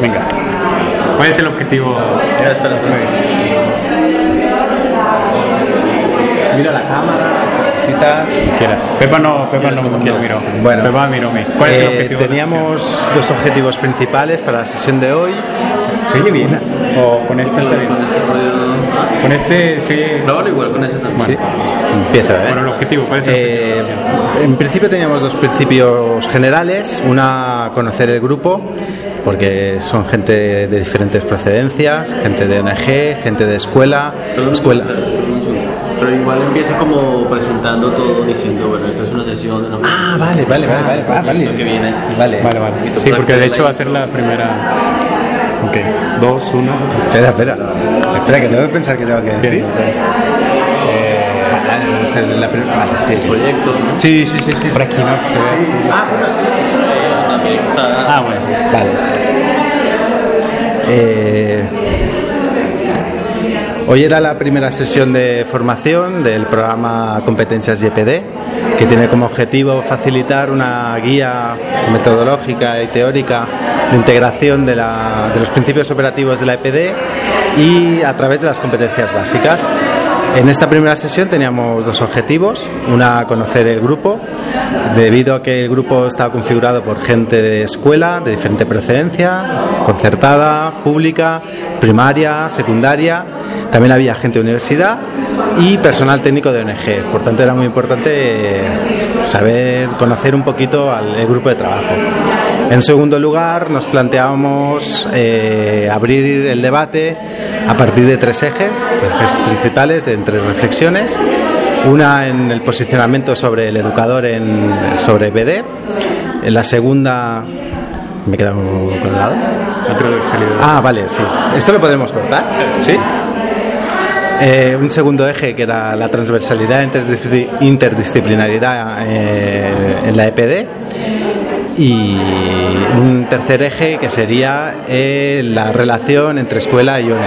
Venga. ¿Cuál es el objetivo? Era hasta las nueve. Quieras. Pepa no, Pepa no, no miró. Bueno. Pepa miró a mí. ¿Cuál es el Eh, objetivo? teníamos dos objetivos principales para la sesión de hoy. ¿Se oye bien? ¿O con este está bien? Con este sí. Claro, igual con ese también. Sí. Empiezo, ¿eh? Bueno, el objetivo, ¿cuál es el objetivo? Eh, sesión? en principio teníamos dos principios generales. Una, conocer el grupo, porque son gente de diferentes procedencias, gente de ONG, gente de escuela, Pero, escuela. pero igual empieza como presentando todo, diciendo, bueno, esta es una sesión de una Ah, vale, vale, vale, vale, ah, vale. que viene. Vale, Vale, vale. Sí, porque de hecho va a ser la primera. Ok, dos, uno. Espera, espera. Espera, que tengo que pensar que tengo que decir. Eh, el- la primera. Vale, sí. Proyecto. Sí, sí, sí, sí. Por aquí no se ve así. Ah, bueno, sí. Eh. Ah, bueno. Vale. Eh, hoy era la primera sesión de formación del programa Competencias YPD, que tiene como objetivo facilitar una guía metodológica y teórica de integración de los principios operativos de la EPD y a través de las competencias básicas. En esta primera sesión teníamos dos objetivos. Una, conocer el grupo, debido a que el grupo estaba configurado por gente de escuela, de diferente procedencia, concertada, pública, primaria, secundaria. También había gente de universidad y personal técnico de ONG. Por tanto, era muy importante eh, saber, conocer un poquito al el grupo de trabajo. En segundo lugar, nos planteábamos eh, abrir el debate a partir de tres ejes, tres ejes principales, de entre reflexiones. Una en el posicionamiento sobre el educador en, sobre BD. En la segunda. Me he quedado colgado. Otro de salida. Ah, vale, sí. ¿Esto lo podemos cortar? Sí. Eh, un segundo eje que era la transversalidad e interdisci- interdisciplinariedad eh, en la EPD y un tercer eje que sería eh, la relación entre escuela y ONG.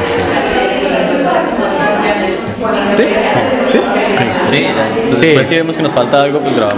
¿Sí? ¿Sí? Sí, Sí. después si vemos que nos falta algo, pues grabamos.